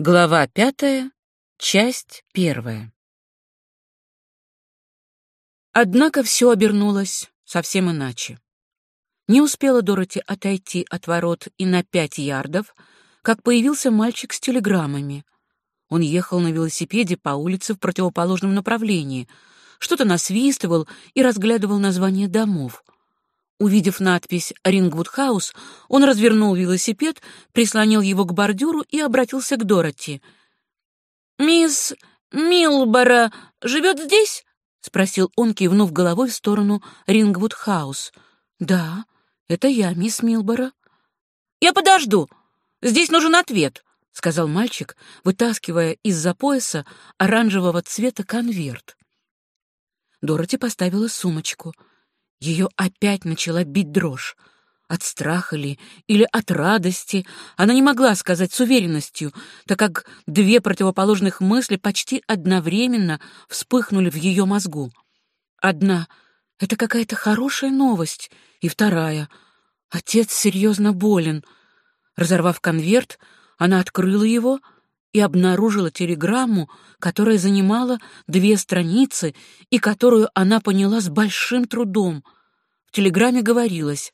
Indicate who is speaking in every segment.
Speaker 1: Глава пятая, часть первая. Однако все обернулось совсем иначе. Не успела Дороти отойти от ворот и на пять ярдов, как появился мальчик с телеграммами. Он ехал на велосипеде по улице в противоположном направлении, что-то насвистывал и разглядывал названия домов — Увидев надпись «Рингвуд Хаус», он развернул велосипед, прислонил его к бордюру и обратился к Дороти. «Мисс Милбора живет здесь?» — спросил он, кивнув головой в сторону Рингвуд Хаус. «Да, это я, мисс Милбора». «Я подожду. Здесь нужен ответ», — сказал мальчик, вытаскивая из-за пояса оранжевого цвета конверт. Дороти поставила сумочку — ее опять начала бить дрожь. От страха ли или от радости она не могла сказать с уверенностью, так как две противоположных мысли почти одновременно вспыхнули в ее мозгу. Одна — это какая-то хорошая новость, и вторая — отец серьезно болен. Разорвав конверт, она открыла его и обнаружила телеграмму, которая занимала две страницы и которую она поняла с большим трудом — в телеграмме говорилось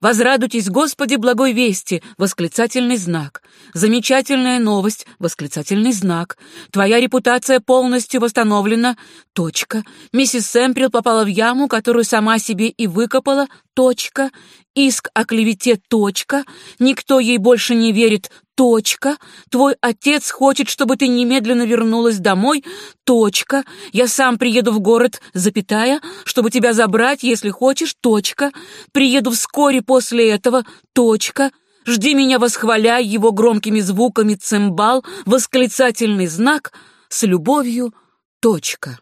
Speaker 1: «Возрадуйтесь, Господи, благой вести!» — восклицательный знак. «Замечательная новость!» — восклицательный знак. «Твоя репутация полностью восстановлена!» Точка. «Миссис Сэмприл попала в яму, которую сама себе и выкопала!» Точка. «Иск о клевете!» Точка. «Никто ей больше не верит!» Точка. Твой отец хочет, чтобы ты немедленно вернулась домой. Точка. Я сам приеду в город, запятая, чтобы тебя забрать, если хочешь. Точка. Приеду вскоре после этого. Точка. Жди меня, восхваляй его громкими звуками цимбал, восклицательный знак, с любовью. Точка.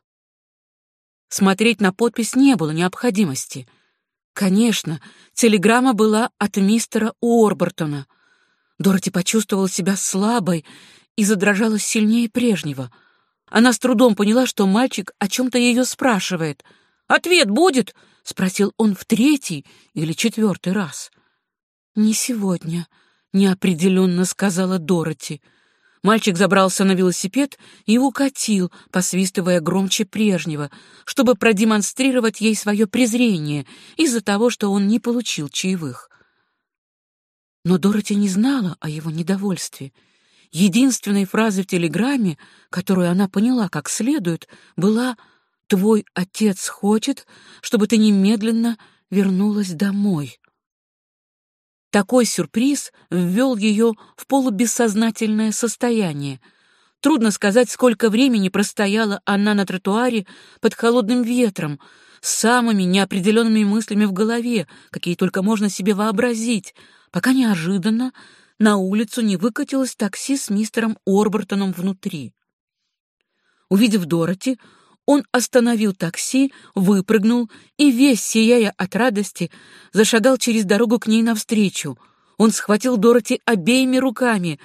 Speaker 1: Смотреть на подпись не было необходимости. Конечно, телеграмма была от мистера Уорбертона — Дороти почувствовала себя слабой и задрожала сильнее прежнего. Она с трудом поняла, что мальчик о чем-то ее спрашивает. «Ответ будет?» — спросил он в третий или четвертый раз. «Не сегодня», — неопределенно сказала Дороти. Мальчик забрался на велосипед и укатил, посвистывая громче прежнего, чтобы продемонстрировать ей свое презрение из-за того, что он не получил чаевых. Но Дороти не знала о его недовольстве. Единственной фразой в телеграмме, которую она поняла как следует, была «Твой отец хочет, чтобы ты немедленно вернулась домой». Такой сюрприз ввел ее в полубессознательное состояние. Трудно сказать, сколько времени простояла она на тротуаре под холодным ветром, с самыми неопределенными мыслями в голове, какие только можно себе вообразить — пока неожиданно на улицу не выкатилось такси с мистером Орбертоном внутри. Увидев Дороти, он остановил такси, выпрыгнул и, весь сияя от радости, зашагал через дорогу к ней навстречу. Он схватил Дороти обеими руками.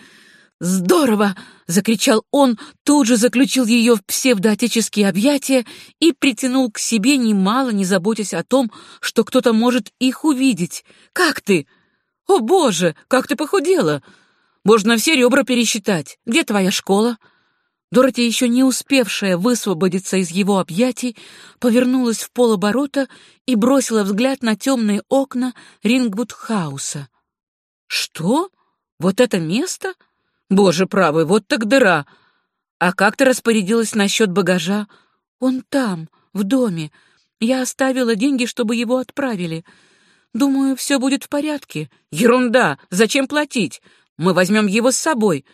Speaker 1: «Здорово!» — закричал он, тут же заключил ее в псевдоотеческие объятия и притянул к себе, немало не заботясь о том, что кто-то может их увидеть. «Как ты?» «О, боже, как ты похудела! Можно все ребра пересчитать. Где твоя школа?» Дороти, еще не успевшая высвободиться из его объятий, повернулась в полоборота и бросила взгляд на темные окна Рингвуд-хауса. «Что? Вот это место? Боже правый, вот так дыра! А как ты распорядилась насчет багажа? Он там, в доме. Я оставила деньги, чтобы его отправили. Думаю, все будет в порядке. Ерунда! Зачем платить? Мы возьмем его с собой.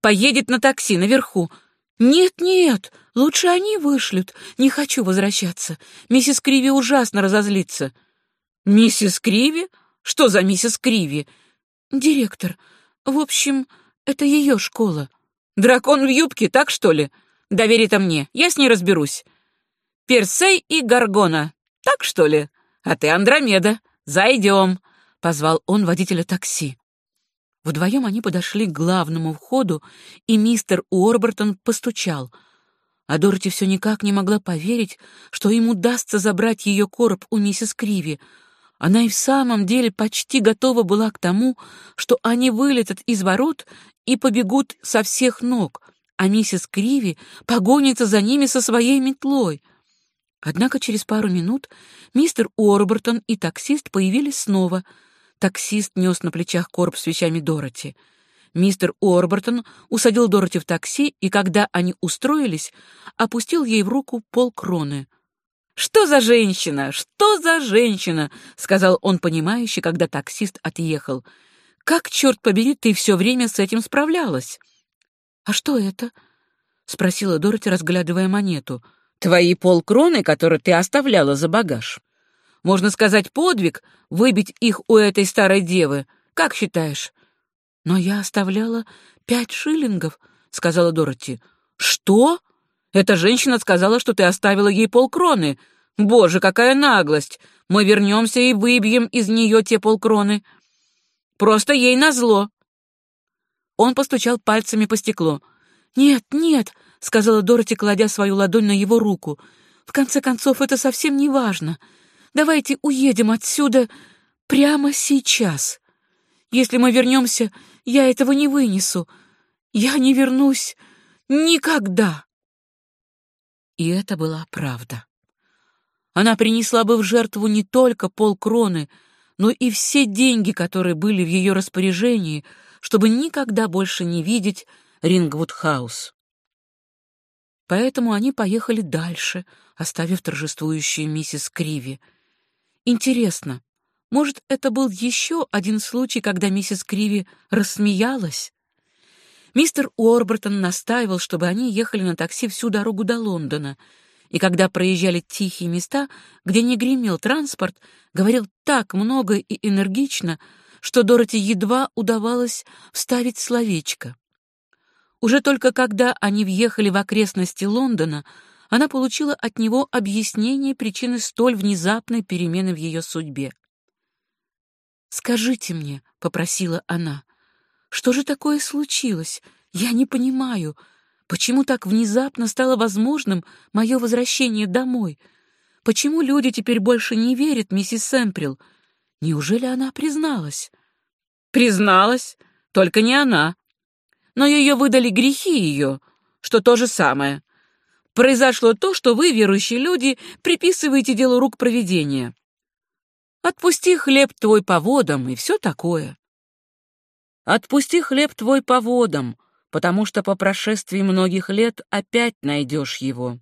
Speaker 1: Поедет на такси наверху. Нет-нет, лучше они вышлют. Не хочу возвращаться. Миссис Криви ужасно разозлится. Миссис Криви? Что за миссис Криви? Директор. В общем, это ее школа. Дракон в юбке, так что ли? Доверь это мне, я с ней разберусь. Персей и Гаргона, так что ли? А ты Андромеда. «Зайдем», — позвал он водителя такси. Вдвоем они подошли к главному входу, и мистер Уорбертон постучал. А Дороти все никак не могла поверить, что им удастся забрать ее короб у миссис Криви. Она и в самом деле почти готова была к тому, что они вылетят из ворот и побегут со всех ног, а миссис Криви погонится за ними со своей метлой. Однако через пару минут мистер Уорбертон и таксист появились снова. Таксист нес на плечах короб с вещами Дороти. Мистер Уорбертон усадил Дороти в такси, и когда они устроились, опустил ей в руку полкроны. «Что за женщина? Что за женщина?» — сказал он понимающе, когда таксист отъехал. «Как, черт побери, ты все время с этим справлялась?» «А что это?» — спросила Дороти, разглядывая монету. «Твои полкроны, которые ты оставляла за багаж. Можно сказать, подвиг — выбить их у этой старой девы. Как считаешь?» «Но я оставляла пять шиллингов», — сказала Дороти. «Что? Эта женщина сказала, что ты оставила ей полкроны. Боже, какая наглость! Мы вернемся и выбьем из нее те полкроны. Просто ей назло. Он постучал пальцами по стеклу. «Нет, нет», — сказала Дороти, кладя свою ладонь на его руку. «В конце концов, это совсем не важно. Давайте уедем отсюда прямо сейчас. Если мы вернемся, я этого не вынесу. Я не вернусь никогда». И это была правда. Она принесла бы в жертву не только полкроны, но и все деньги, которые были в ее распоряжении, чтобы никогда больше не видеть Рингвуд-хаус. Поэтому они поехали дальше, оставив торжествующую миссис Криви. Интересно, может, это был еще один случай, когда миссис Криви рассмеялась? Мистер Уорбертон настаивал, чтобы они ехали на такси всю дорогу до Лондона — и когда проезжали тихие места, где не гремел транспорт, говорил так много и энергично, что Дороти едва удавалось вставить словечко. Уже только когда они въехали в окрестности Лондона, она получила от него объяснение причины столь внезапной перемены в ее судьбе. «Скажите мне», — попросила она, — «что же такое случилось? Я не понимаю. Почему так внезапно стало возможным мое возвращение домой? Почему люди теперь больше не верят миссис Сэмприл? Неужели она призналась? Призналась, только не она. Но ее выдали грехи ее, что то же самое. Произошло то, что вы, верующие люди, приписываете делу рук провидения. Отпусти хлеб твой по водам и все такое. Отпусти хлеб твой по водам, потому что по прошествии многих лет опять найдешь его.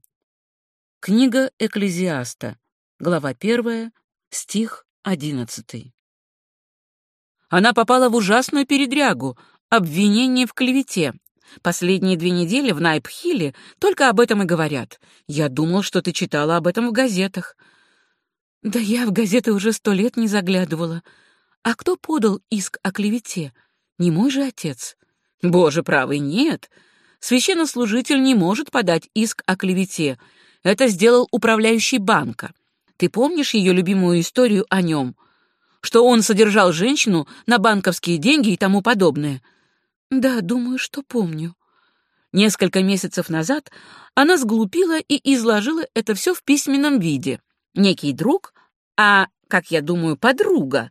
Speaker 1: Книга Экклезиаста, глава 1, стих 11. Она попала в ужасную передрягу, обвинение в клевете. Последние две недели в Найпхилле только об этом и говорят. Я думал, что ты читала об этом в газетах. Да я в газеты уже сто лет не заглядывала. А кто подал иск о клевете? Не мой же отец. Боже правый, нет. Священнослужитель не может подать иск о клевете. Это сделал управляющий банка. Ты помнишь ее любимую историю о нем? Что он содержал женщину на банковские деньги и тому подобное? Да, думаю, что помню. Несколько месяцев назад она сглупила и изложила это все в письменном виде. Некий друг, а, как я думаю, подруга,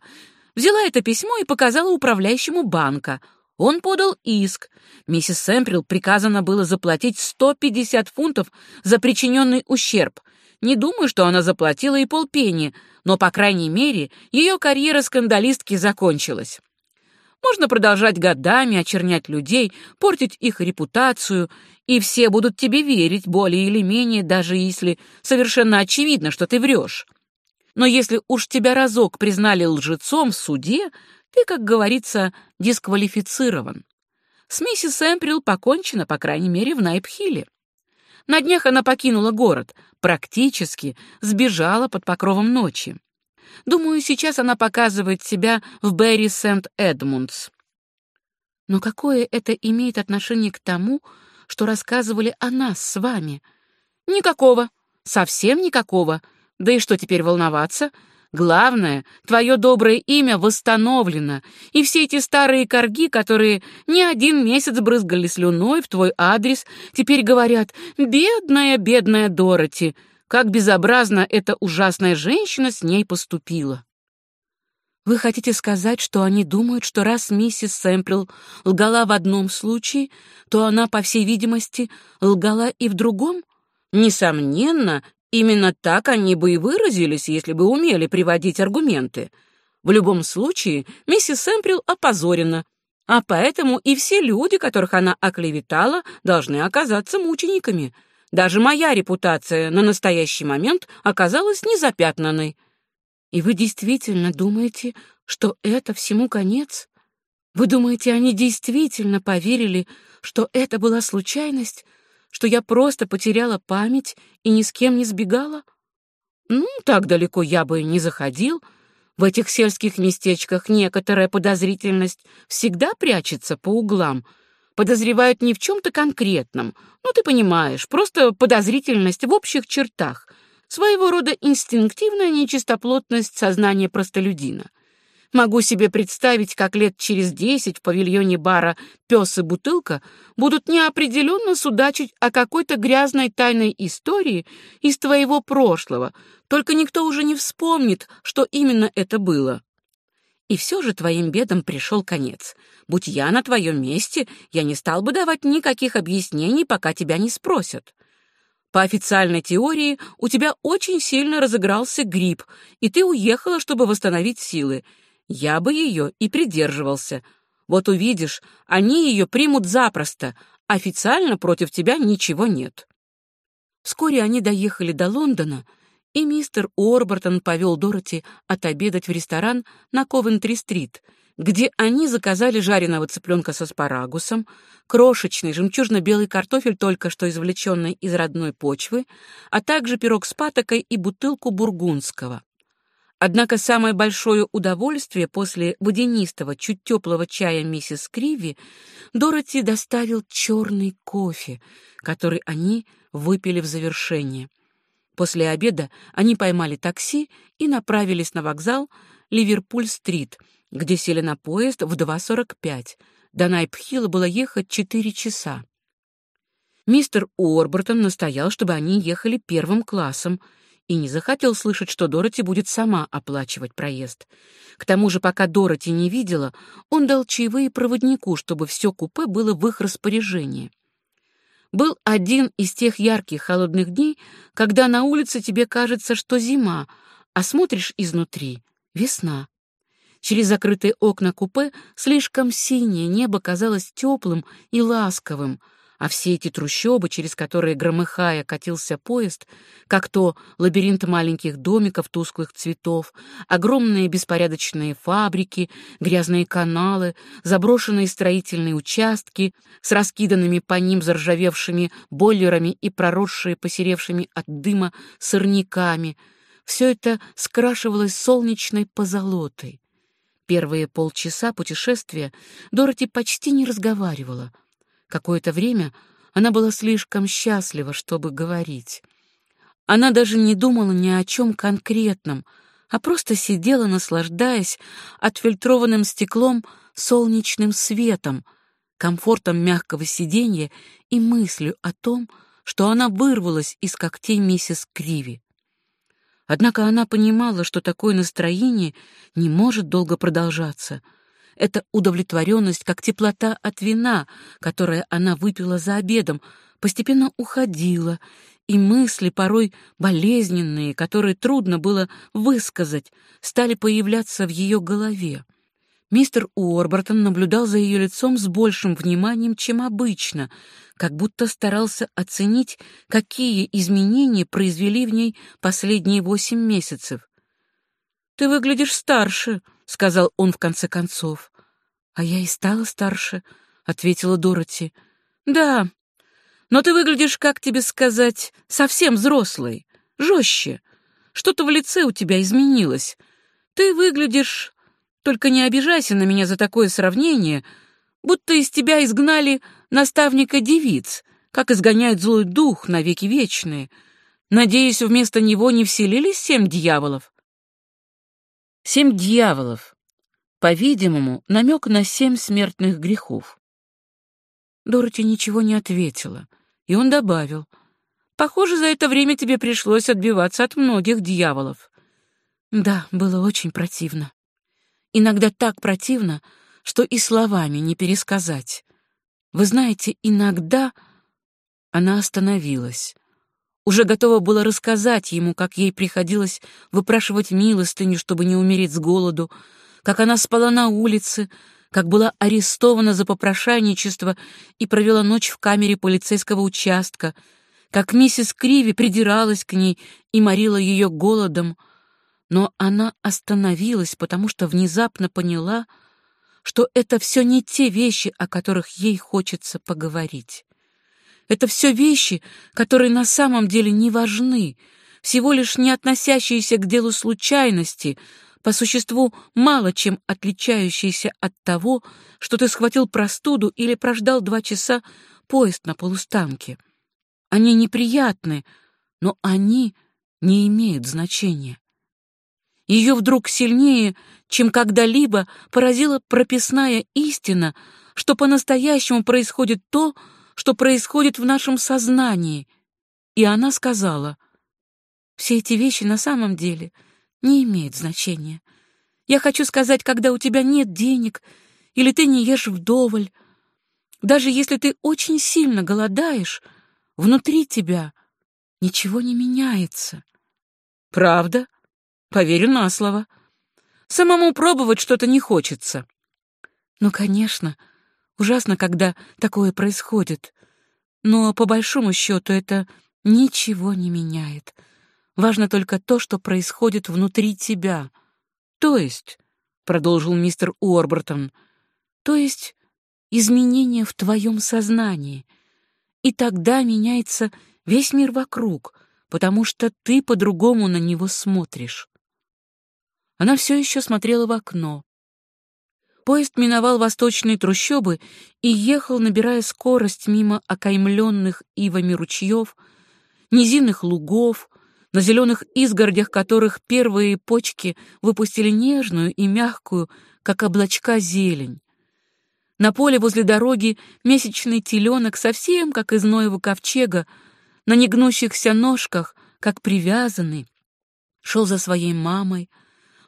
Speaker 1: взяла это письмо и показала управляющему банка — он подал иск. Миссис Сэмприл приказано было заплатить 150 фунтов за причиненный ущерб. Не думаю, что она заплатила и полпени, но, по крайней мере, ее карьера скандалистки закончилась. Можно продолжать годами очернять людей, портить их репутацию, и все будут тебе верить более или менее, даже если совершенно очевидно, что ты врешь. Но если уж тебя разок признали лжецом в суде, ты, как говорится, дисквалифицирован. С миссис Эмприл покончено, по крайней мере, в Найпхилле. На днях она покинула город, практически сбежала под покровом ночи. Думаю, сейчас она показывает себя в Берри Сент-Эдмундс. Но какое это имеет отношение к тому, что рассказывали о нас с вами? Никакого, совсем никакого. Да и что теперь волноваться? Главное, твое доброе имя восстановлено, и все эти старые корги, которые не один месяц брызгали слюной в твой адрес, теперь говорят «бедная, бедная Дороти», как безобразно эта ужасная женщина с ней поступила. Вы хотите сказать, что они думают, что раз миссис Сэмпл лгала в одном случае, то она, по всей видимости, лгала и в другом? Несомненно, именно так они бы и выразились, если бы умели приводить аргументы. В любом случае, миссис Сэмпл опозорена, а поэтому и все люди, которых она оклеветала, должны оказаться мучениками. Даже моя репутация на настоящий момент оказалась незапятнанной. И вы действительно думаете, что это всему конец? Вы думаете, они действительно поверили, что это была случайность, что я просто потеряла память и ни с кем не сбегала? Ну, так далеко я бы не заходил. В этих сельских местечках некоторая подозрительность всегда прячется по углам. Подозревают не в чем-то конкретном. Ну, ты понимаешь, просто подозрительность в общих чертах — Своего рода инстинктивная нечистоплотность сознания простолюдина. Могу себе представить, как лет через десять в павильоне бара «Пес и бутылка» будут неопределенно судачить о какой-то грязной тайной истории из твоего прошлого, только никто уже не вспомнит, что именно это было. И все же твоим бедам пришел конец. Будь я на твоем месте, я не стал бы давать никаких объяснений, пока тебя не спросят. По официальной теории, у тебя очень сильно разыгрался грипп, и ты уехала, чтобы восстановить силы. Я бы ее и придерживался. Вот увидишь, они ее примут запросто. Официально против тебя ничего нет. Вскоре они доехали до Лондона, и мистер Уорбертон повел Дороти отобедать в ресторан на Ковентри-стрит — где они заказали жареного цыпленка с аспарагусом, крошечный жемчужно-белый картофель, только что извлеченный из родной почвы, а также пирог с патокой и бутылку бургундского. Однако самое большое удовольствие после водянистого, чуть теплого чая миссис Криви Дороти доставил черный кофе, который они выпили в завершение. После обеда они поймали такси и направились на вокзал Ливерпуль-стрит — где сели на поезд в 2.45. До Найпхилла было ехать 4 часа. Мистер Уорбертон настоял, чтобы они ехали первым классом, и не захотел слышать, что Дороти будет сама оплачивать проезд. К тому же, пока Дороти не видела, он дал чаевые проводнику, чтобы все купе было в их распоряжении. Был один из тех ярких холодных дней, когда на улице тебе кажется, что зима, а смотришь изнутри — весна. Через закрытые окна купе слишком синее небо казалось теплым и ласковым, а все эти трущобы, через которые, громыхая, катился поезд, как то лабиринт маленьких домиков тусклых цветов, огромные беспорядочные фабрики, грязные каналы, заброшенные строительные участки с раскиданными по ним заржавевшими бойлерами и проросшие посеревшими от дыма сорняками — все это скрашивалось солнечной позолотой. Первые полчаса путешествия Дороти почти не разговаривала. Какое-то время она была слишком счастлива, чтобы говорить. Она даже не думала ни о чем конкретном, а просто сидела, наслаждаясь отфильтрованным стеклом солнечным светом, комфортом мягкого сиденья и мыслью о том, что она вырвалась из когтей миссис Криви. Однако она понимала, что такое настроение не может долго продолжаться. Эта удовлетворенность, как теплота от вина, которое она выпила за обедом, постепенно уходила, и мысли, порой болезненные, которые трудно было высказать, стали появляться в ее голове. Мистер Уорбертон наблюдал за ее лицом с большим вниманием, чем обычно, как будто старался оценить, какие изменения произвели в ней последние восемь месяцев. «Ты выглядишь старше», — сказал он в конце концов. «А я и стала старше», — ответила Дороти. «Да, но ты выглядишь, как тебе сказать, совсем взрослой, жестче. Что-то в лице у тебя изменилось. Ты выглядишь только не обижайся на меня за такое сравнение, будто из тебя изгнали наставника девиц, как изгоняют злой дух на веки вечные. Надеюсь, вместо него не вселились семь дьяволов? Семь дьяволов. По-видимому, намек на семь смертных грехов. Дороти ничего не ответила, и он добавил. «Похоже, за это время тебе пришлось отбиваться от многих дьяволов». «Да, было очень противно». иногда так противно, что и словами не пересказать. Вы знаете, иногда она остановилась. Уже готова была рассказать ему, как ей приходилось выпрашивать милостыню, чтобы не умереть с голоду, как она спала на улице, как была арестована за попрошайничество и провела ночь в камере полицейского участка, как миссис Криви придиралась к ней и морила ее голодом. Но она остановилась, потому что внезапно поняла, что это все не те вещи, о которых ей хочется поговорить. Это все вещи, которые на самом деле не важны, всего лишь не относящиеся к делу случайности, по существу мало чем отличающиеся от того, что ты схватил простуду или прождал два часа поезд на полустанке. Они неприятны, но они не имеют значения. Ее вдруг сильнее, чем когда-либо, поразила прописная истина, что по-настоящему происходит то, что происходит в нашем сознании. И она сказала, «Все эти вещи на самом деле не имеют значения. Я хочу сказать, когда у тебя нет денег или ты не ешь вдоволь, даже если ты очень сильно голодаешь, внутри тебя ничего не меняется». «Правда?» Поверю на слово. Самому пробовать что-то не хочется. Ну, конечно, ужасно, когда такое происходит. Но по большому счету это ничего не меняет. Важно только то, что происходит внутри тебя. То есть, — продолжил мистер Уорбертон, — то есть изменения в твоем сознании. И тогда меняется весь мир вокруг, потому что ты по-другому на него смотришь. Она все еще смотрела в окно. Поезд миновал восточные трущобы и ехал, набирая скорость мимо окаймленных ивами ручьев, низинных лугов, на зеленых изгородях которых первые почки выпустили нежную и мягкую, как облачка, зелень. На поле возле дороги месячный теленок, совсем как из Ноева ковчега, на негнущихся ножках, как привязанный, шел за своей мамой,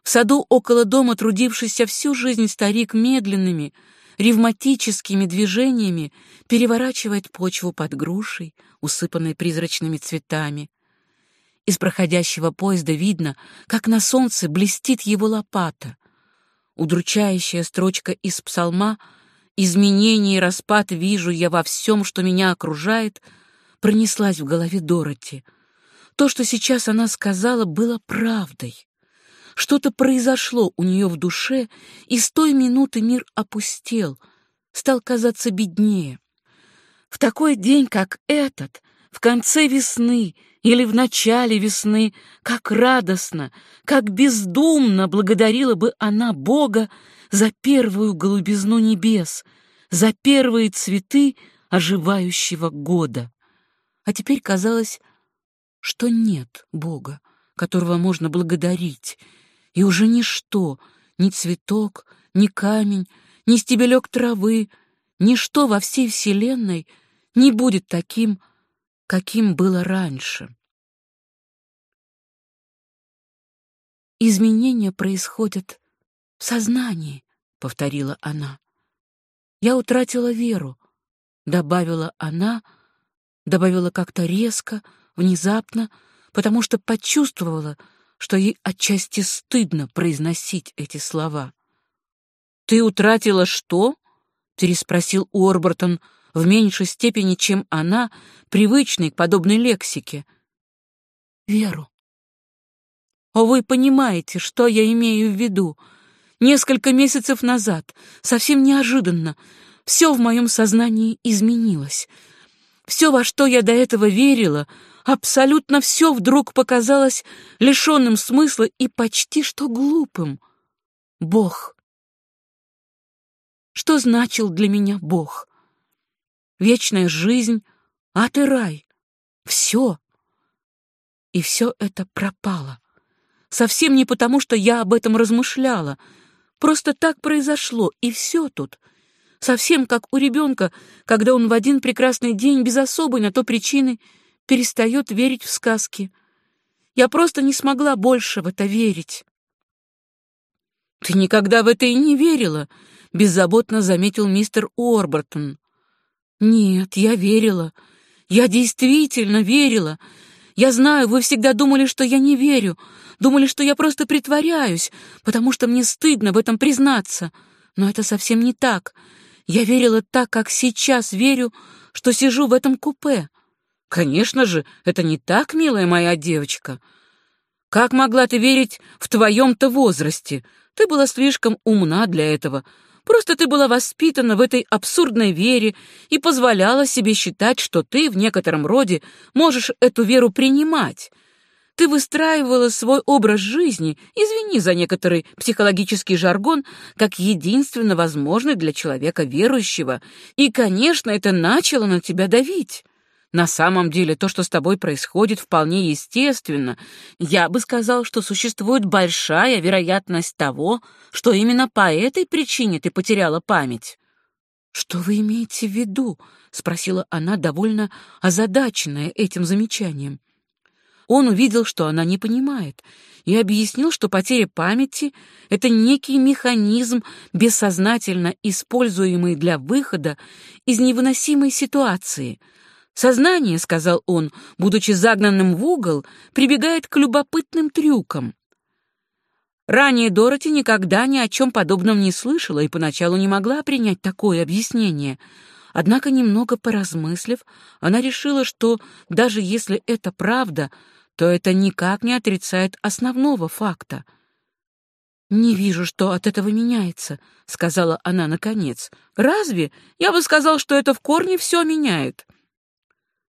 Speaker 1: в саду около дома трудившийся всю жизнь старик медленными, ревматическими движениями переворачивает почву под грушей, усыпанной призрачными цветами. Из проходящего поезда видно, как на солнце блестит его лопата. Удручающая строчка из псалма «Изменение и распад вижу я во всем, что меня окружает» пронеслась в голове Дороти. То, что сейчас она сказала, было правдой. Что-то произошло у нее в душе, и с той минуты мир опустел, стал казаться беднее. В такой день, как этот, в конце весны или в начале весны, как радостно, как бездумно благодарила бы она Бога за первую голубизну небес, за первые цветы оживающего года. А теперь казалось, что нет Бога, которого можно благодарить, и уже ничто, ни цветок, ни камень, ни стебелек травы, ничто во всей вселенной не будет таким, каким было раньше. Изменения происходят в сознании, повторила она. Я утратила веру, добавила она, добавила как-то резко, внезапно, потому что почувствовала, что ей отчасти стыдно произносить эти слова. «Ты утратила что?» — переспросил Уорбертон в меньшей степени, чем она, привычной к подобной лексике. «Веру». «О, вы понимаете, что я имею в виду? Несколько месяцев назад, совсем неожиданно, все в моем сознании изменилось. Все, во что я до этого верила — абсолютно все вдруг показалось лишенным смысла и почти что глупым. Бог. Что значил для меня Бог? Вечная жизнь, ад и рай. Все. И все это пропало. Совсем не потому, что я об этом размышляла. Просто так произошло, и все тут. Совсем как у ребенка, когда он в один прекрасный день без особой на то причины перестает верить в сказки. Я просто не смогла больше в это верить. Ты никогда в это и не верила, беззаботно заметил мистер Уорбертон. Нет, я верила. Я действительно верила. Я знаю, вы всегда думали, что я не верю, думали, что я просто притворяюсь, потому что мне стыдно в этом признаться. Но это совсем не так. Я верила так, как сейчас верю, что сижу в этом купе. Конечно же, это не так, милая моя девочка. Как могла ты верить в твоем-то возрасте? Ты была слишком умна для этого. Просто ты была воспитана в этой абсурдной вере и позволяла себе считать, что ты в некотором роде можешь эту веру принимать. Ты выстраивала свой образ жизни, извини за некоторый психологический жаргон, как единственно возможный для человека верующего, и, конечно, это начало на тебя давить. На самом деле то, что с тобой происходит, вполне естественно. Я бы сказал, что существует большая вероятность того, что именно по этой причине ты потеряла память. «Что вы имеете в виду?» — спросила она, довольно озадаченная этим замечанием. Он увидел, что она не понимает, и объяснил, что потеря памяти — это некий механизм, бессознательно используемый для выхода из невыносимой ситуации — Сознание, — сказал он, будучи загнанным в угол, прибегает к любопытным трюкам. Ранее Дороти никогда ни о чем подобном не слышала и поначалу не могла принять такое объяснение. Однако, немного поразмыслив, она решила, что даже если это правда, то это никак не отрицает основного факта. «Не вижу, что от этого меняется», — сказала она наконец. «Разве? Я бы сказал, что это в корне все меняет».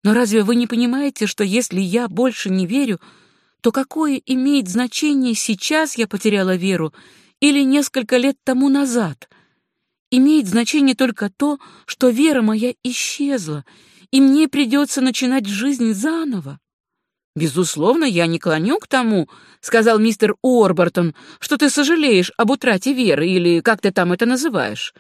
Speaker 1: Но разве вы не понимаете, что если я больше не верю, то какое имеет значение сейчас я потеряла веру или несколько лет тому назад? Имеет значение только то, что вера моя исчезла, и мне придется начинать жизнь заново. «Безусловно, я не клоню к тому», — сказал мистер Уорбертон, «что ты сожалеешь об утрате веры, или как ты там это называешь.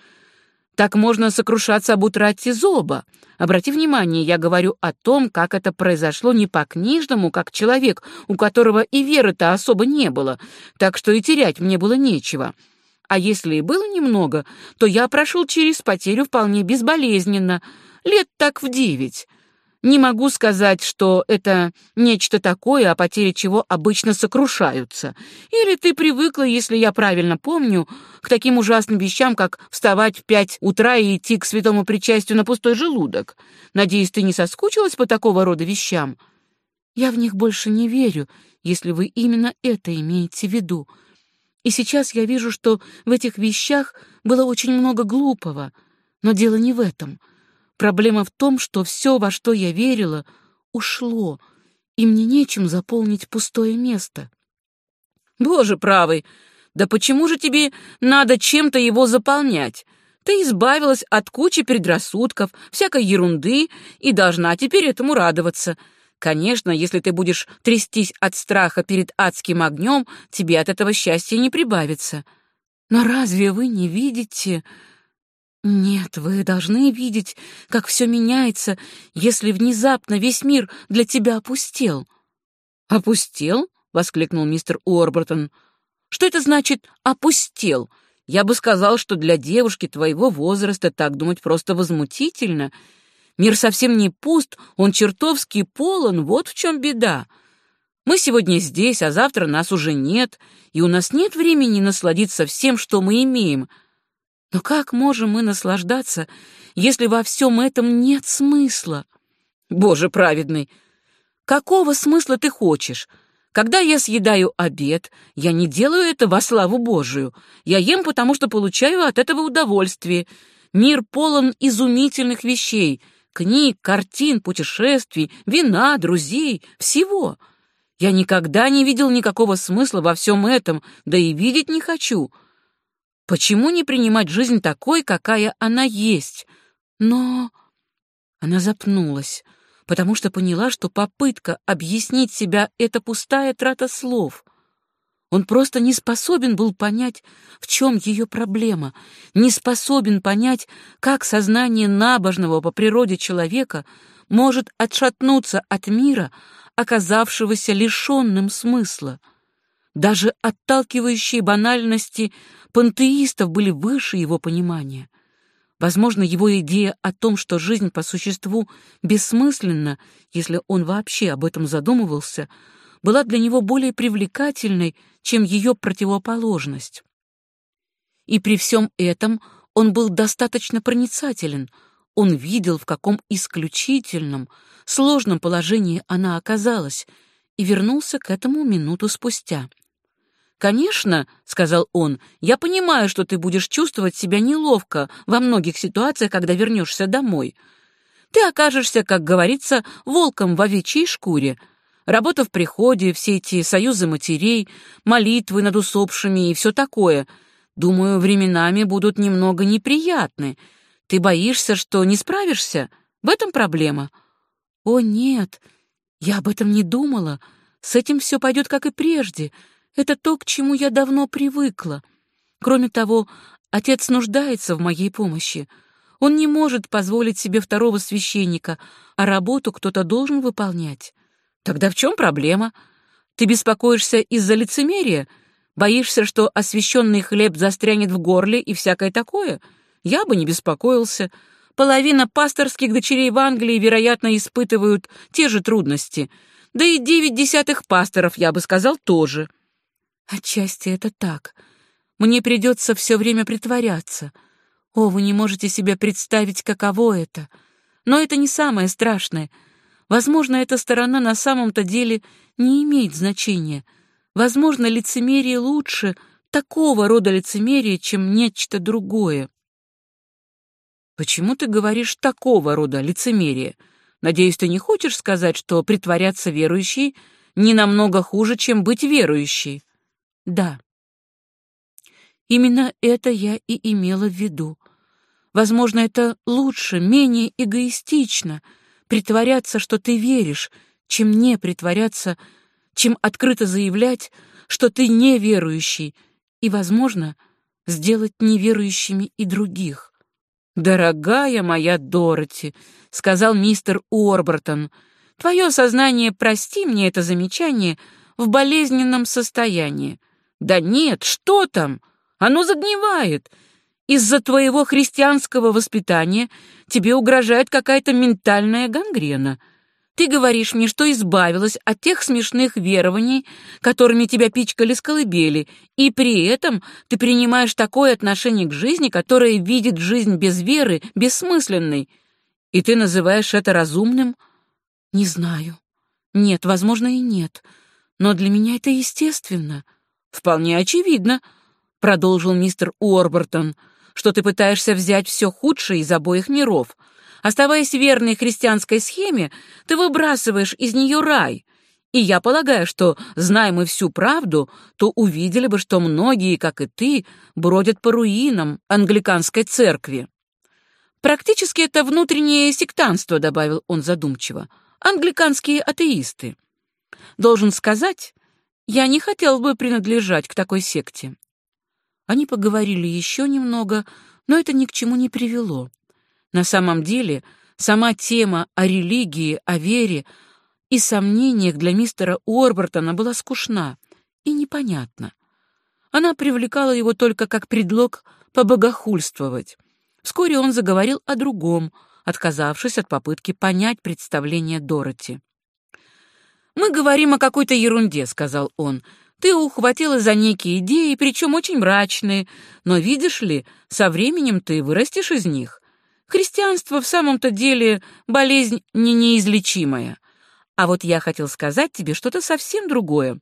Speaker 1: Так можно сокрушаться об утрате зоба. Обрати внимание, я говорю о том, как это произошло не по-книжному, как человек, у которого и веры-то особо не было, так что и терять мне было нечего. А если и было немного, то я прошел через потерю вполне безболезненно, лет так в девять. Не могу сказать, что это нечто такое, о потере чего обычно сокрушаются. Или ты привыкла, если я правильно помню, к таким ужасным вещам, как вставать в пять утра и идти к святому причастию на пустой желудок. Надеюсь, ты не соскучилась по такого рода вещам? Я в них больше не верю, если вы именно это имеете в виду. И сейчас я вижу, что в этих вещах было очень много глупого. Но дело не в этом — Проблема в том, что все, во что я верила, ушло, и мне нечем заполнить пустое место. Боже правый, да почему же тебе надо чем-то его заполнять? Ты избавилась от кучи предрассудков, всякой ерунды и должна теперь этому радоваться. Конечно, если ты будешь трястись от страха перед адским огнем, тебе от этого счастья не прибавится. Но разве вы не видите, нет, вы должны видеть, как все меняется, если внезапно весь мир для тебя опустел. Опустел? воскликнул мистер Уорбертон. Что это значит опустел? Я бы сказал, что для девушки твоего возраста так думать просто возмутительно. Мир совсем не пуст, он чертовски полон, вот в чем беда. Мы сегодня здесь, а завтра нас уже нет, и у нас нет времени насладиться всем, что мы имеем — но как можем мы наслаждаться, если во всем этом нет смысла? Боже праведный, какого смысла ты хочешь? Когда я съедаю обед, я не делаю это во славу Божию. Я ем, потому что получаю от этого удовольствие. Мир полон изумительных вещей, книг, картин, путешествий, вина, друзей, всего. Я никогда не видел никакого смысла во всем этом, да и видеть не хочу. Почему не принимать жизнь такой, какая она есть? Но... Она запнулась, потому что поняла, что попытка объяснить себя — это пустая трата слов. Он просто не способен был понять, в чем ее проблема, не способен понять, как сознание набожного по природе человека может отшатнуться от мира, оказавшегося лишенным смысла. Даже отталкивающие банальности пантеистов были выше его понимания. Возможно, его идея о том, что жизнь по существу бессмысленна, если он вообще об этом задумывался, была для него более привлекательной, чем ее противоположность. И при всем этом он был достаточно проницателен. Он видел, в каком исключительном, сложном положении она оказалась, и вернулся к этому минуту спустя. «Конечно», — сказал он, — «я понимаю, что ты будешь чувствовать себя неловко во многих ситуациях, когда вернешься домой. Ты окажешься, как говорится, волком в овечьей шкуре. Работа в приходе, все эти союзы матерей, молитвы над усопшими и все такое. Думаю, временами будут немного неприятны. Ты боишься, что не справишься? В этом проблема». «О, нет, я об этом не думала. С этим все пойдет, как и прежде». Это то, к чему я давно привыкла. Кроме того, отец нуждается в моей помощи. Он не может позволить себе второго священника, а работу кто-то должен выполнять. Тогда в чем проблема? Ты беспокоишься из-за лицемерия? Боишься, что освященный хлеб застрянет в горле и всякое такое? Я бы не беспокоился. Половина пасторских дочерей в Англии, вероятно, испытывают те же трудности. Да и девять десятых пасторов, я бы сказал, тоже. Отчасти это так. Мне придется все время притворяться. О, вы не можете себе представить, каково это. Но это не самое страшное. Возможно, эта сторона на самом-то деле не имеет значения. Возможно, лицемерие лучше такого рода лицемерия, чем нечто другое. Почему ты говоришь такого рода лицемерие? Надеюсь, ты не хочешь сказать, что притворяться верующей не намного хуже, чем быть верующей? Да. Именно это я и имела в виду. Возможно, это лучше, менее эгоистично притворяться, что ты веришь, чем не притворяться, чем открыто заявлять, что ты неверующий, и, возможно, сделать неверующими и других. «Дорогая моя Дороти», — сказал мистер Уорбертон, — «твое сознание, прости мне это замечание, в болезненном состоянии. Да нет, что там? Оно загнивает. Из-за твоего христианского воспитания тебе угрожает какая-то ментальная гангрена. Ты говоришь мне, что избавилась от тех смешных верований, которыми тебя пичкали с колыбели, и при этом ты принимаешь такое отношение к жизни, которое видит жизнь без веры бессмысленной. И ты называешь это разумным? Не знаю. Нет, возможно, и нет. Но для меня это естественно. «Вполне очевидно», — продолжил мистер Уорбертон, «что ты пытаешься взять все худшее из обоих миров. Оставаясь верной христианской схеме, ты выбрасываешь из нее рай. И я полагаю, что, зная мы всю правду, то увидели бы, что многие, как и ты, бродят по руинам англиканской церкви». «Практически это внутреннее сектанство», — добавил он задумчиво. «Англиканские атеисты. Должен сказать, я не хотел бы принадлежать к такой секте. Они поговорили еще немного, но это ни к чему не привело. На самом деле, сама тема о религии, о вере и сомнениях для мистера Уорбертона была скучна и непонятна. Она привлекала его только как предлог побогохульствовать. Вскоре он заговорил о другом, отказавшись от попытки понять представление Дороти. «Мы говорим о какой-то ерунде», — сказал он. «Ты ухватила за некие идеи, причем очень мрачные, но, видишь ли, со временем ты вырастешь из них. Христианство в самом-то деле болезнь не неизлечимая. А вот я хотел сказать тебе что-то совсем другое.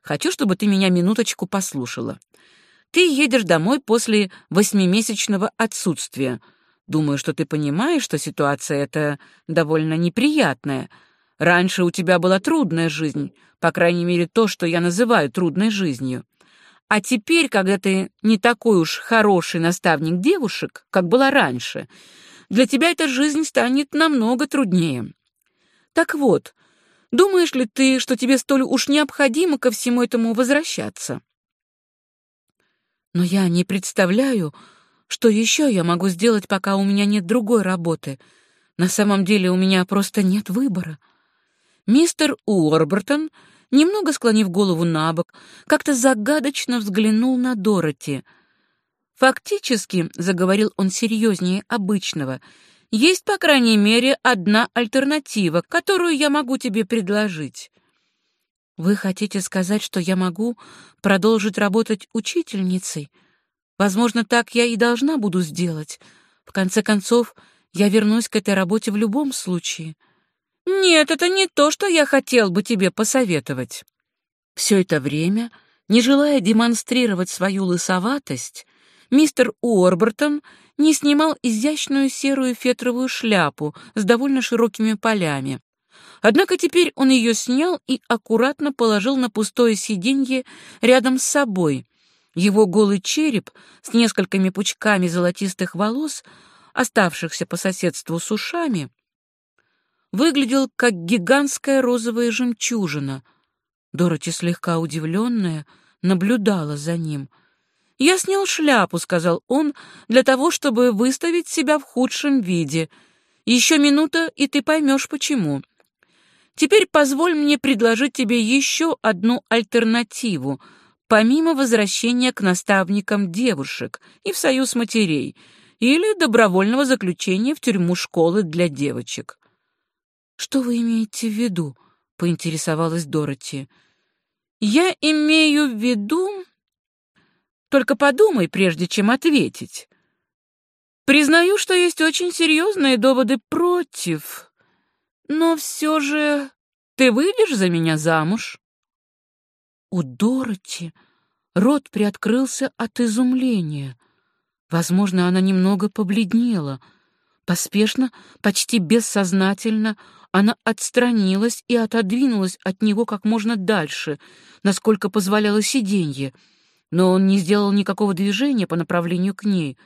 Speaker 1: Хочу, чтобы ты меня минуточку послушала. Ты едешь домой после восьмимесячного отсутствия. Думаю, что ты понимаешь, что ситуация эта довольно неприятная — Раньше у тебя была трудная жизнь, по крайней мере, то, что я называю трудной жизнью. А теперь, когда ты не такой уж хороший наставник девушек, как была раньше, для тебя эта жизнь станет намного труднее. Так вот, думаешь ли ты, что тебе столь уж необходимо ко всему этому возвращаться? Но я не представляю, что еще я могу сделать, пока у меня нет другой работы. На самом деле у меня просто нет выбора. Мистер Уорбертон немного склонив голову на бок, как-то загадочно взглянул на Дороти. «Фактически», — заговорил он серьезнее обычного, — «есть, по крайней мере, одна альтернатива, которую я могу тебе предложить». «Вы хотите сказать, что я могу продолжить работать учительницей? Возможно, так я и должна буду сделать. В конце концов, я вернусь к этой работе в любом случае». «Нет, это не то, что я хотел бы тебе посоветовать». Все это время, не желая демонстрировать свою лысоватость, мистер Уорбертон не снимал изящную серую фетровую шляпу с довольно широкими полями. Однако теперь он ее снял и аккуратно положил на пустое сиденье рядом с собой. Его голый череп с несколькими пучками золотистых волос, оставшихся по соседству с ушами, выглядел как гигантская розовая жемчужина. Дороти, слегка удивленная, наблюдала за ним. «Я снял шляпу», — сказал он, — «для того, чтобы выставить себя в худшем виде. Еще минута, и ты поймешь, почему. Теперь позволь мне предложить тебе еще одну альтернативу, помимо возвращения к наставникам девушек и в союз матерей, или добровольного заключения в тюрьму школы для девочек. «Что вы имеете в виду?» — поинтересовалась Дороти. «Я имею в виду...» «Только подумай, прежде чем ответить. Признаю, что есть очень серьезные доводы против, но все же ты выйдешь за меня замуж?» У Дороти рот приоткрылся от изумления. Возможно, она немного побледнела. Поспешно, почти бессознательно, она отстранилась и отодвинулась от него как можно дальше, насколько позволяло сиденье, но он не сделал никакого движения по направлению к ней.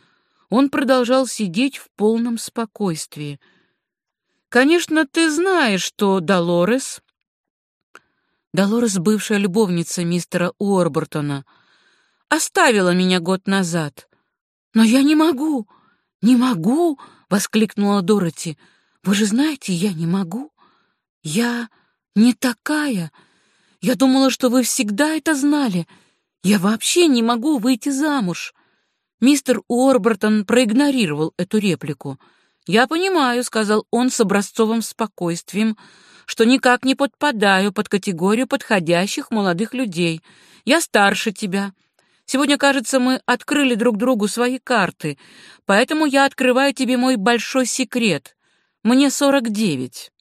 Speaker 1: Он продолжал сидеть в полном спокойствии. «Конечно, ты знаешь, что Долорес...» Долорес, бывшая любовница мистера Уорбертона, оставила меня год назад. «Но я не могу, не могу!» — воскликнула Дороти. Вы же знаете, я не могу. Я не такая. Я думала, что вы всегда это знали. Я вообще не могу выйти замуж. Мистер Уорбертон проигнорировал эту реплику. «Я понимаю», — сказал он с образцовым спокойствием, «что никак не подпадаю под категорию подходящих молодых людей. Я старше тебя. Сегодня, кажется, мы открыли друг другу свои карты, поэтому я открываю тебе мой большой секрет. Мне сорок девять.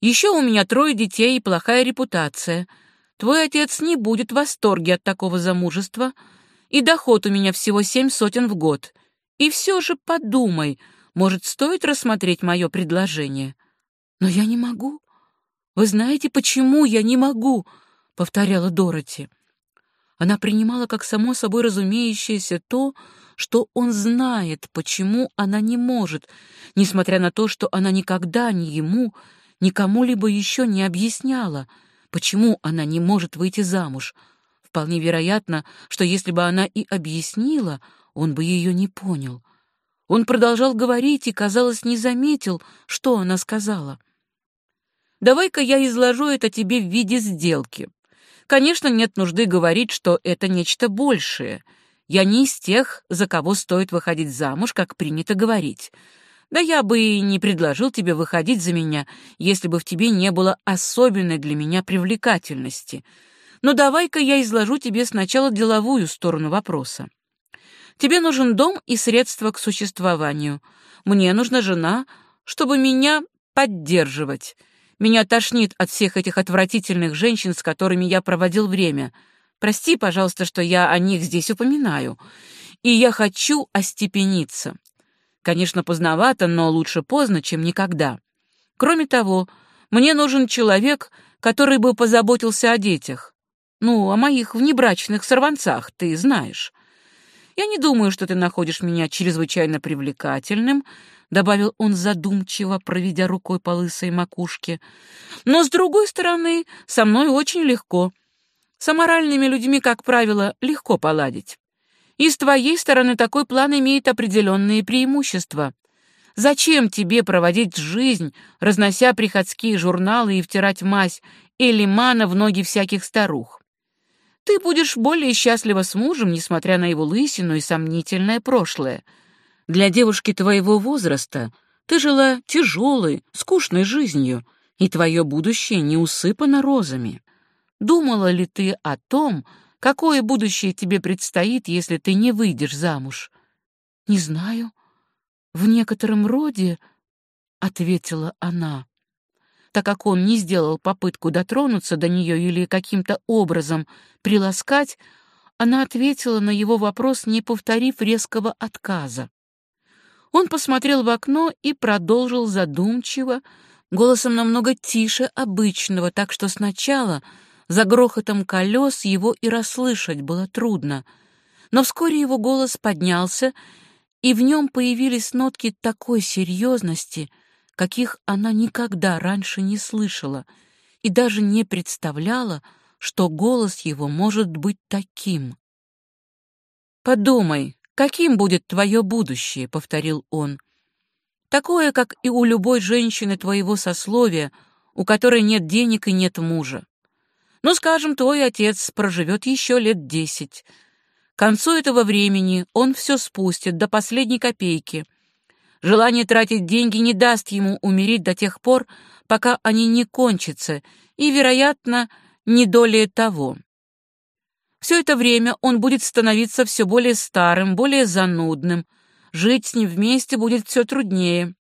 Speaker 1: Еще у меня трое детей и плохая репутация. Твой отец не будет в восторге от такого замужества, и доход у меня всего семь сотен в год. И все же подумай, может, стоит рассмотреть мое предложение? Но я не могу. Вы знаете, почему я не могу? — повторяла Дороти. Она принимала как само собой разумеющееся то, что он знает, почему она не может, несмотря на то, что она никогда ни ему, ни кому-либо еще не объясняла, почему она не может выйти замуж. Вполне вероятно, что если бы она и объяснила, он бы ее не понял. Он продолжал говорить и, казалось, не заметил, что она сказала. «Давай-ка я изложу это тебе в виде сделки. Конечно, нет нужды говорить, что это нечто большее — я не из тех, за кого стоит выходить замуж, как принято говорить. Да я бы и не предложил тебе выходить за меня, если бы в тебе не было особенной для меня привлекательности. Но давай-ка я изложу тебе сначала деловую сторону вопроса. Тебе нужен дом и средства к существованию. Мне нужна жена, чтобы меня поддерживать. Меня тошнит от всех этих отвратительных женщин, с которыми я проводил время — Прости, пожалуйста, что я о них здесь упоминаю. И я хочу остепениться. Конечно, поздновато, но лучше поздно, чем никогда. Кроме того, мне нужен человек, который бы позаботился о детях. Ну, о моих внебрачных сорванцах, ты знаешь. Я не думаю, что ты находишь меня чрезвычайно привлекательным, добавил он задумчиво, проведя рукой по лысой макушке. Но, с другой стороны, со мной очень легко — с аморальными людьми, как правило, легко поладить. И с твоей стороны такой план имеет определенные преимущества. Зачем тебе проводить жизнь, разнося приходские журналы и втирать мазь Элимана в ноги всяких старух? Ты будешь более счастлива с мужем, несмотря на его лысину и сомнительное прошлое. Для девушки твоего возраста ты жила тяжелой, скучной жизнью, и твое будущее не усыпано розами. Думала ли ты о том, какое будущее тебе предстоит, если ты не выйдешь замуж? Не знаю, «В некотором роде», — ответила она. Так как он не сделал попытку дотронуться до нее или каким-то образом приласкать, она ответила на его вопрос, не повторив резкого отказа. Он посмотрел в окно и продолжил задумчиво, голосом намного тише обычного, так что сначала за грохотом колес его и расслышать было трудно. Но вскоре его голос поднялся, и в нем появились нотки такой серьезности, каких она никогда раньше не слышала и даже не представляла, что голос его может быть таким. «Подумай, каким будет твое будущее?» — повторил он. «Такое, как и у любой женщины твоего сословия, у которой нет денег и нет мужа. Ну, скажем, твой отец проживет еще лет десять, к концу этого времени он все спустит до последней копейки. Желание тратить деньги не даст ему умереть до тех пор, пока они не кончатся, и, вероятно, не долее того. Все это время он будет становиться все более старым, более занудным, жить с ним вместе будет все труднее.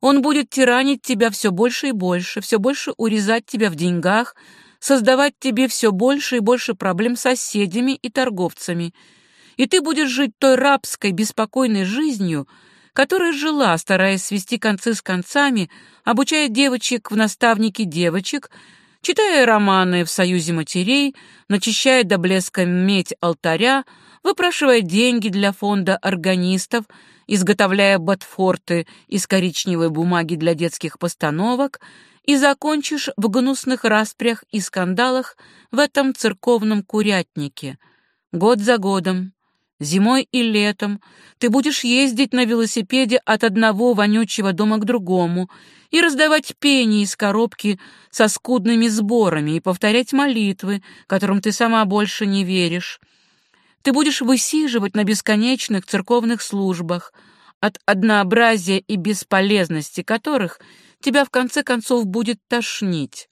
Speaker 1: Он будет тиранить тебя все больше и больше, все больше урезать тебя в деньгах, создавать тебе все больше и больше проблем с соседями и торговцами, и ты будешь жить той рабской, беспокойной жизнью, которая жила, стараясь свести концы с концами, обучая девочек в наставники девочек, читая романы в союзе матерей, начищая до блеска медь алтаря, выпрашивая деньги для фонда органистов, изготовляя ботфорты из коричневой бумаги для детских постановок — и закончишь в гнусных распрях и скандалах в этом церковном курятнике. Год за годом, зимой и летом ты будешь ездить на велосипеде от одного вонючего дома к другому и раздавать пени из коробки со скудными сборами и повторять молитвы, которым ты сама больше не веришь. Ты будешь высиживать на бесконечных церковных службах, от однообразия и бесполезности которых — тебя в конце концов будет тошнить.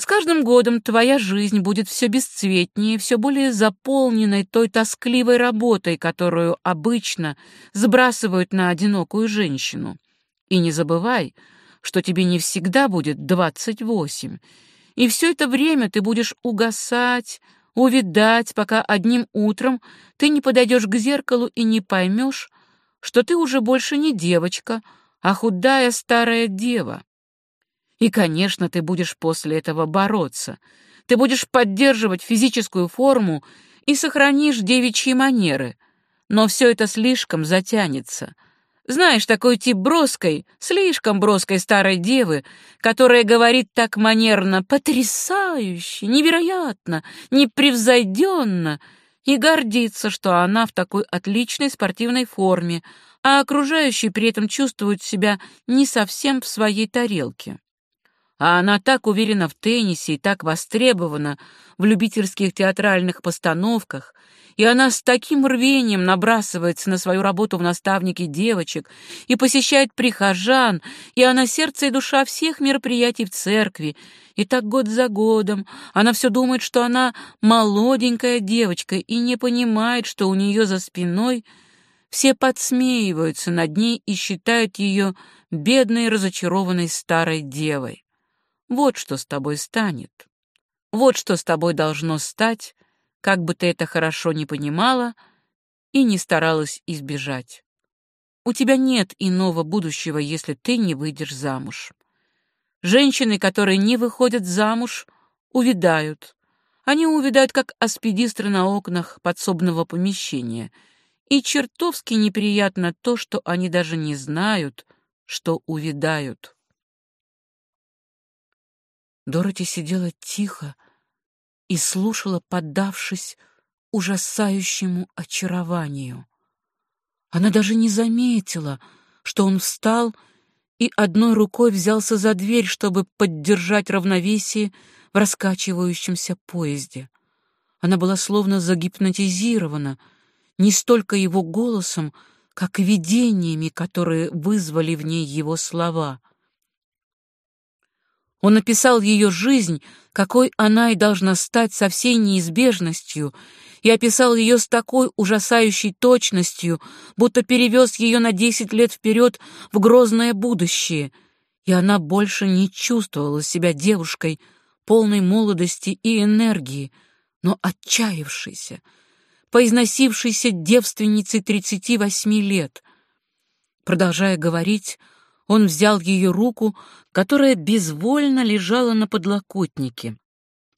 Speaker 1: С каждым годом твоя жизнь будет все бесцветнее, все более заполненной той тоскливой работой, которую обычно сбрасывают на одинокую женщину. И не забывай, что тебе не всегда будет двадцать восемь, и все это время ты будешь угасать, увидать, пока одним утром ты не подойдешь к зеркалу и не поймешь, что ты уже больше не девочка, а худая старая дева. И, конечно, ты будешь после этого бороться. Ты будешь поддерживать физическую форму и сохранишь девичьи манеры. Но все это слишком затянется. Знаешь, такой тип броской, слишком броской старой девы, которая говорит так манерно, потрясающе, невероятно, непревзойденно, и гордится, что она в такой отличной спортивной форме, а окружающие при этом чувствуют себя не совсем в своей тарелке. А она так уверена в теннисе и так востребована в любительских театральных постановках, и она с таким рвением набрасывается на свою работу в наставнике девочек и посещает прихожан, и она сердце и душа всех мероприятий в церкви, и так год за годом она все думает, что она молоденькая девочка и не понимает, что у нее за спиной — все подсмеиваются над ней и считают ее бедной разочарованной старой девой. Вот что с тобой станет. Вот что с тобой должно стать, как бы ты это хорошо не понимала и не старалась избежать. У тебя нет иного будущего, если ты не выйдешь замуж. Женщины, которые не выходят замуж, увядают. Они увядают, как аспидистры на окнах подсобного помещения — и чертовски неприятно то, что они даже не знают, что увядают. Дороти сидела тихо и слушала, поддавшись ужасающему очарованию. Она даже не заметила, что он встал и одной рукой взялся за дверь, чтобы поддержать равновесие в раскачивающемся поезде. Она была словно загипнотизирована не столько его голосом, как видениями, которые вызвали в ней его слова. Он описал ее жизнь, какой она и должна стать со всей неизбежностью, и описал ее с такой ужасающей точностью, будто перевез ее на десять лет вперед в грозное будущее, и она больше не чувствовала себя девушкой, полной молодости и энергии, но отчаявшейся, поизносившейся девственницей тридцати восьми лет. Продолжая говорить, он взял ее руку, которая безвольно лежала на подлокотнике.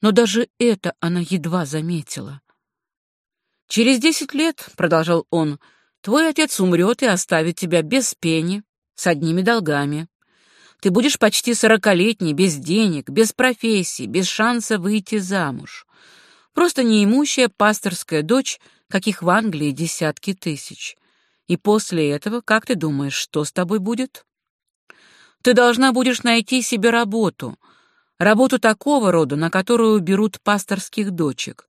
Speaker 1: Но даже это она едва заметила. «Через десять лет, — продолжал он, — твой отец умрет и оставит тебя без пени, с одними долгами. Ты будешь почти сорокалетний, без денег, без профессии, без шанса выйти замуж. Просто неимущая пасторская дочь, каких в Англии десятки тысяч. И после этого, как ты думаешь, что с тобой будет?» Ты должна будешь найти себе работу. Работу такого рода, на которую берут пасторских дочек.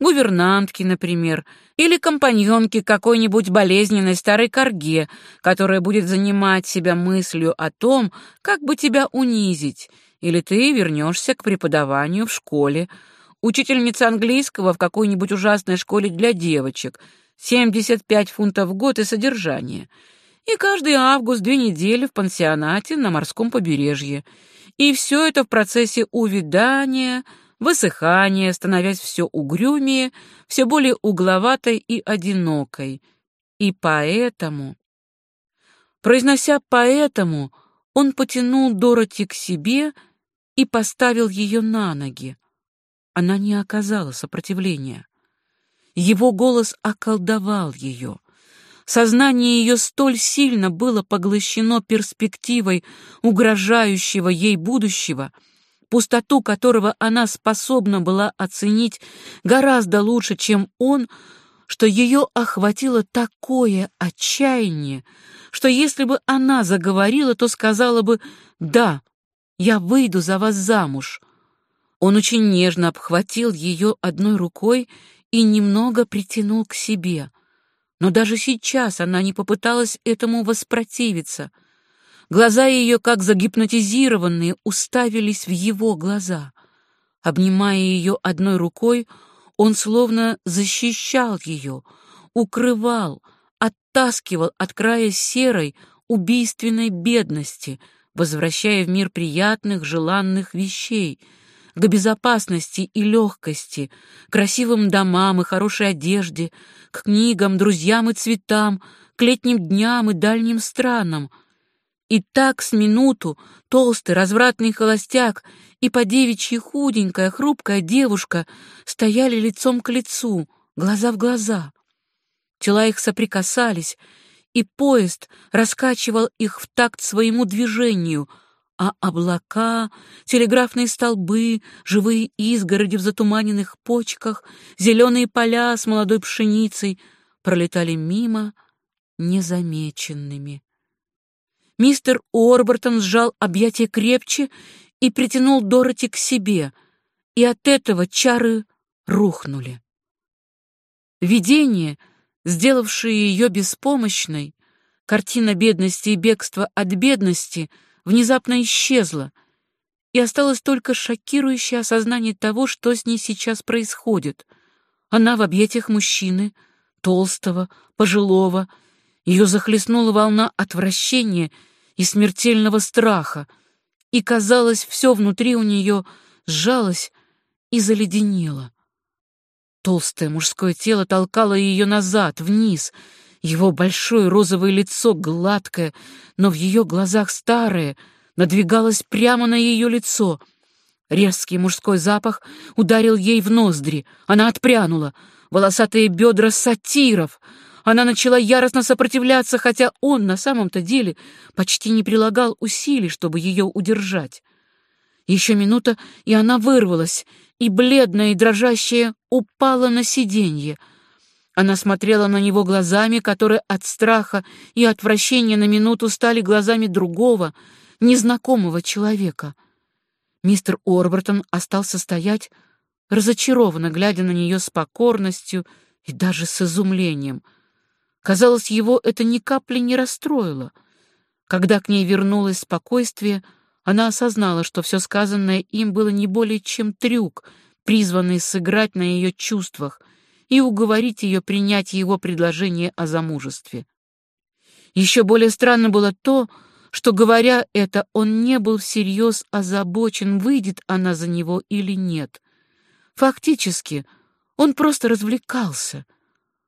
Speaker 1: Гувернантки, например, или компаньонки какой-нибудь болезненной старой корге, которая будет занимать себя мыслью о том, как бы тебя унизить, или ты вернешься к преподаванию в школе, учительница английского в какой-нибудь ужасной школе для девочек, 75 фунтов в год и содержание — и каждый август две недели в пансионате на морском побережье. И все это в процессе увядания, высыхания, становясь все угрюмее, все более угловатой и одинокой. И поэтому... Произнося «поэтому», он потянул Дороти к себе и поставил ее на ноги. Она не оказала сопротивления. Его голос околдовал ее — Сознание ее столь сильно было поглощено перспективой угрожающего ей будущего, пустоту которого она способна была оценить гораздо лучше, чем он, что ее охватило такое отчаяние, что если бы она заговорила, то сказала бы «Да, я выйду за вас замуж». Он очень нежно обхватил ее одной рукой и немного притянул к себе — но даже сейчас она не попыталась этому воспротивиться. Глаза ее, как загипнотизированные, уставились в его глаза. Обнимая ее одной рукой, он словно защищал ее, укрывал, оттаскивал от края серой, убийственной бедности, возвращая в мир приятных, желанных вещей — к безопасности и легкости, красивым домам и хорошей одежде, к книгам, друзьям и цветам, к летним дням и дальним странам. И так с минуту толстый развратный холостяк и по девичьи худенькая хрупкая девушка стояли лицом к лицу, глаза в глаза. Тела их соприкасались, и поезд раскачивал их в такт своему движению — а облака, телеграфные столбы, живые изгороди в затуманенных почках, зеленые поля с молодой пшеницей пролетали мимо незамеченными. Мистер Орбертон сжал объятия крепче и притянул Дороти к себе, и от этого чары рухнули. Видение, сделавшее ее беспомощной, картина бедности и бегства от бедности — внезапно исчезла, и осталось только шокирующее осознание того, что с ней сейчас происходит. Она в объятиях мужчины, толстого, пожилого. Ее захлестнула волна отвращения и смертельного страха, и, казалось, все внутри у нее сжалось и заледенело. Толстое мужское тело толкало ее назад, вниз — его большое розовое лицо, гладкое, но в ее глазах старое, надвигалось прямо на ее лицо. Резкий мужской запах ударил ей в ноздри. Она отпрянула. Волосатые бедра сатиров. Она начала яростно сопротивляться, хотя он на самом-то деле почти не прилагал усилий, чтобы ее удержать. Еще минута, и она вырвалась, и бледная и дрожащая упала на сиденье — Она смотрела на него глазами, которые от страха и отвращения на минуту стали глазами другого, незнакомого человека. Мистер Орбертон остался стоять, разочарованно глядя на нее с покорностью и даже с изумлением. Казалось, его это ни капли не расстроило. Когда к ней вернулось спокойствие, она осознала, что все сказанное им было не более чем трюк, призванный сыграть на ее чувствах и уговорить ее принять его предложение о замужестве. Еще более странно было то, что, говоря это, он не был всерьез озабочен, выйдет она за него или нет. Фактически, он просто развлекался.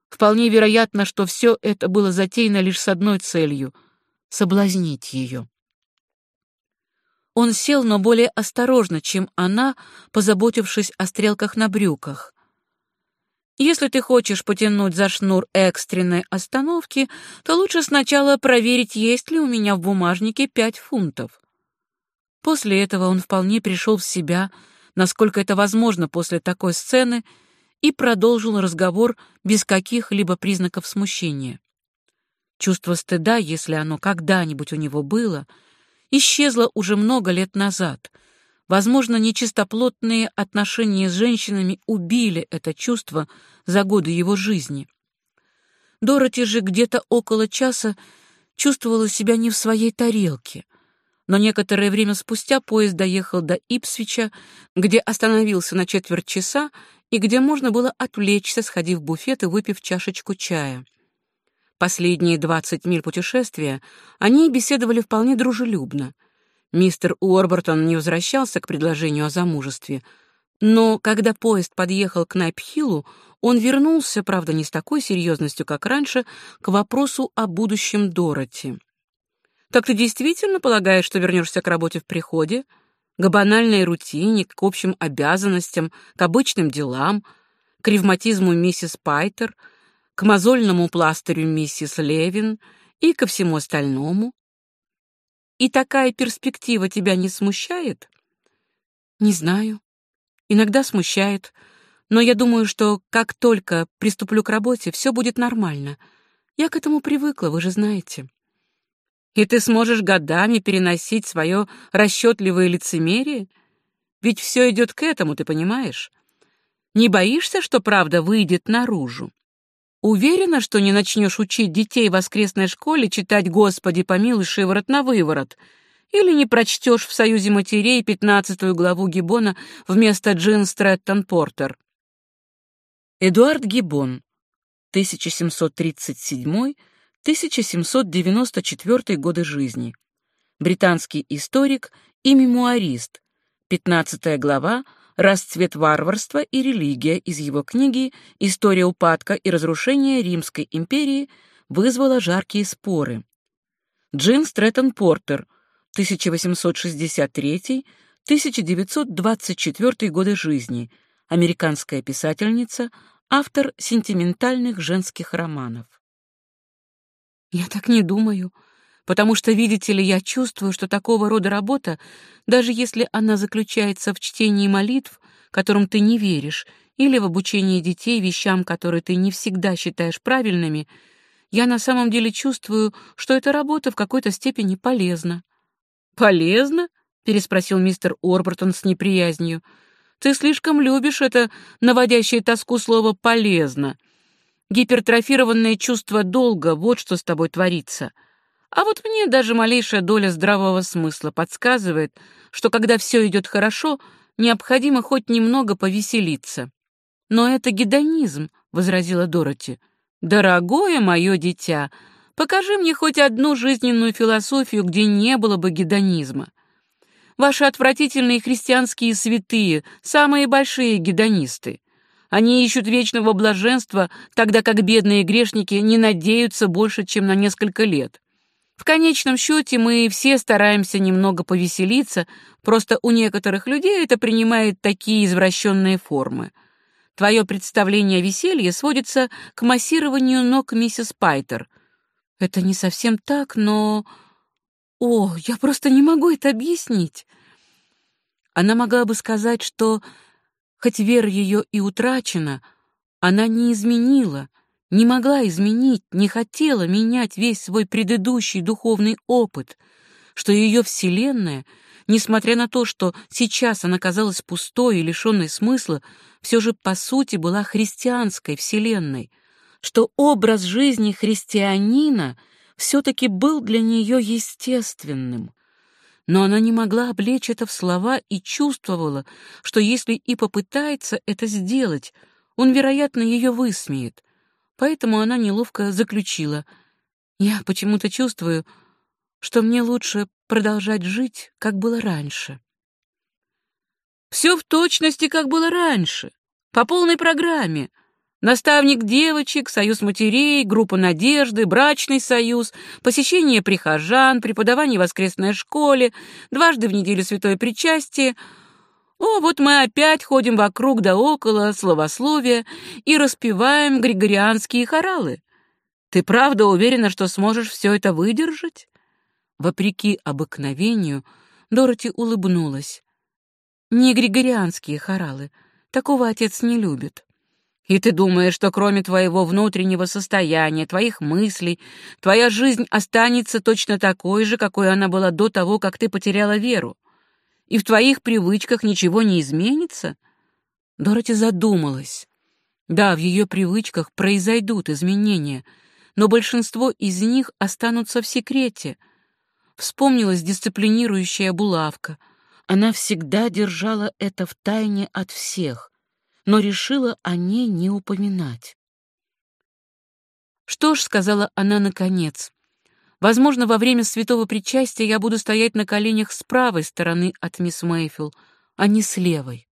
Speaker 1: Вполне вероятно, что все это было затеяно лишь с одной целью — соблазнить ее. Он сел, но более осторожно, чем она, позаботившись о стрелках на брюках. Если ты хочешь потянуть за шнур экстренной остановки, то лучше сначала проверить, есть ли у меня в бумажнике пять фунтов. После этого он вполне пришел в себя, насколько это возможно после такой сцены, и продолжил разговор без каких-либо признаков смущения. Чувство стыда, если оно когда-нибудь у него было, исчезло уже много лет назад — Возможно, нечистоплотные отношения с женщинами убили это чувство за годы его жизни. Дороти же где-то около часа чувствовала себя не в своей тарелке. Но некоторое время спустя поезд доехал до Ипсвича, где остановился на четверть часа и где можно было отвлечься, сходив в буфет и выпив чашечку чая. Последние двадцать миль путешествия они беседовали вполне дружелюбно — Мистер Уорбертон не возвращался к предложению о замужестве, но когда поезд подъехал к Найпхиллу, он вернулся, правда, не с такой серьезностью, как раньше, к вопросу о будущем Дороти. «Так ты действительно полагаешь, что вернешься к работе в приходе? К банальной рутине, к общим обязанностям, к обычным делам, к ревматизму миссис Пайтер, к мозольному пластырю миссис Левин и ко всему остальному?» И такая перспектива тебя не смущает? Не знаю. Иногда смущает, но я думаю, что как только приступлю к работе, все будет нормально. Я к этому привыкла, вы же знаете. И ты сможешь годами переносить свое расчетливое лицемерие? Ведь все идет к этому, ты понимаешь? Не боишься, что правда выйдет наружу? Уверена, что не начнешь учить детей в воскресной школе читать «Господи, помилуй, шиворот на выворот», или не прочтешь в «Союзе матерей» пятнадцатую главу Гиббона вместо Джин Стрэттон Портер. Эдуард Гиббон, 1737-1794 годы жизни. Британский историк и мемуарист. Пятнадцатая глава «Расцвет варварства и религия» из его книги «История упадка и разрушения Римской империи» вызвала жаркие споры. Джин Стрэттон Портер, 1863-1924 годы жизни, американская писательница, автор сентиментальных женских романов. «Я так не думаю», потому что, видите ли, я чувствую, что такого рода работа, даже если она заключается в чтении молитв, которым ты не веришь, или в обучении детей вещам, которые ты не всегда считаешь правильными, я на самом деле чувствую, что эта работа в какой-то степени полезна. «Полезна?» — переспросил мистер Орбертон с неприязнью. «Ты слишком любишь это наводящее тоску слово «полезно». Гипертрофированное чувство долга — вот что с тобой творится». А вот мне даже малейшая доля здравого смысла подсказывает, что когда все идет хорошо, необходимо хоть немного повеселиться. Но это гедонизм, — возразила Дороти. Дорогое мое дитя, покажи мне хоть одну жизненную философию, где не было бы гедонизма. Ваши отвратительные христианские святые, самые большие гедонисты. Они ищут вечного блаженства, тогда как бедные грешники не надеются больше, чем на несколько лет. В конечном счете мы все стараемся немного повеселиться, просто у некоторых людей это принимает такие извращенные формы. Твое представление о веселье сводится к массированию ног миссис Пайтер. Это не совсем так, но... О, я просто не могу это объяснить. Она могла бы сказать, что, хоть вера ее и утрачена, она не изменила, не могла изменить, не хотела менять весь свой предыдущий духовный опыт, что ее Вселенная, несмотря на то, что сейчас она казалась пустой и лишенной смысла, все же по сути была христианской Вселенной, что образ жизни христианина все-таки был для нее естественным. Но она не могла облечь это в слова и чувствовала, что если и попытается это сделать, он, вероятно, ее высмеет — поэтому она неловко заключила. «Я почему-то чувствую, что мне лучше продолжать жить, как было раньше». «Все в точности, как было раньше, по полной программе», Наставник девочек, союз матерей, группа надежды, брачный союз, посещение прихожан, преподавание в воскресной школе, дважды в неделю святое причастие — о, вот мы опять ходим вокруг да около словословия и распеваем григорианские хоралы. Ты правда уверена, что сможешь все это выдержать? Вопреки обыкновению, Дороти улыбнулась. Не григорианские хоралы. Такого отец не любит. И ты думаешь, что кроме твоего внутреннего состояния, твоих мыслей, твоя жизнь останется точно такой же, какой она была до того, как ты потеряла веру? И в твоих привычках ничего не изменится?» Дороти задумалась. Да, в ее привычках произойдут изменения, но большинство из них останутся в секрете. Вспомнилась дисциплинирующая булавка. Она всегда держала это в тайне от всех, но решила о ней не упоминать. «Что ж», — сказала она наконец, Возможно, во время святого причастия я буду стоять на коленях с правой стороны от мисс Мэйфилл, а не с левой.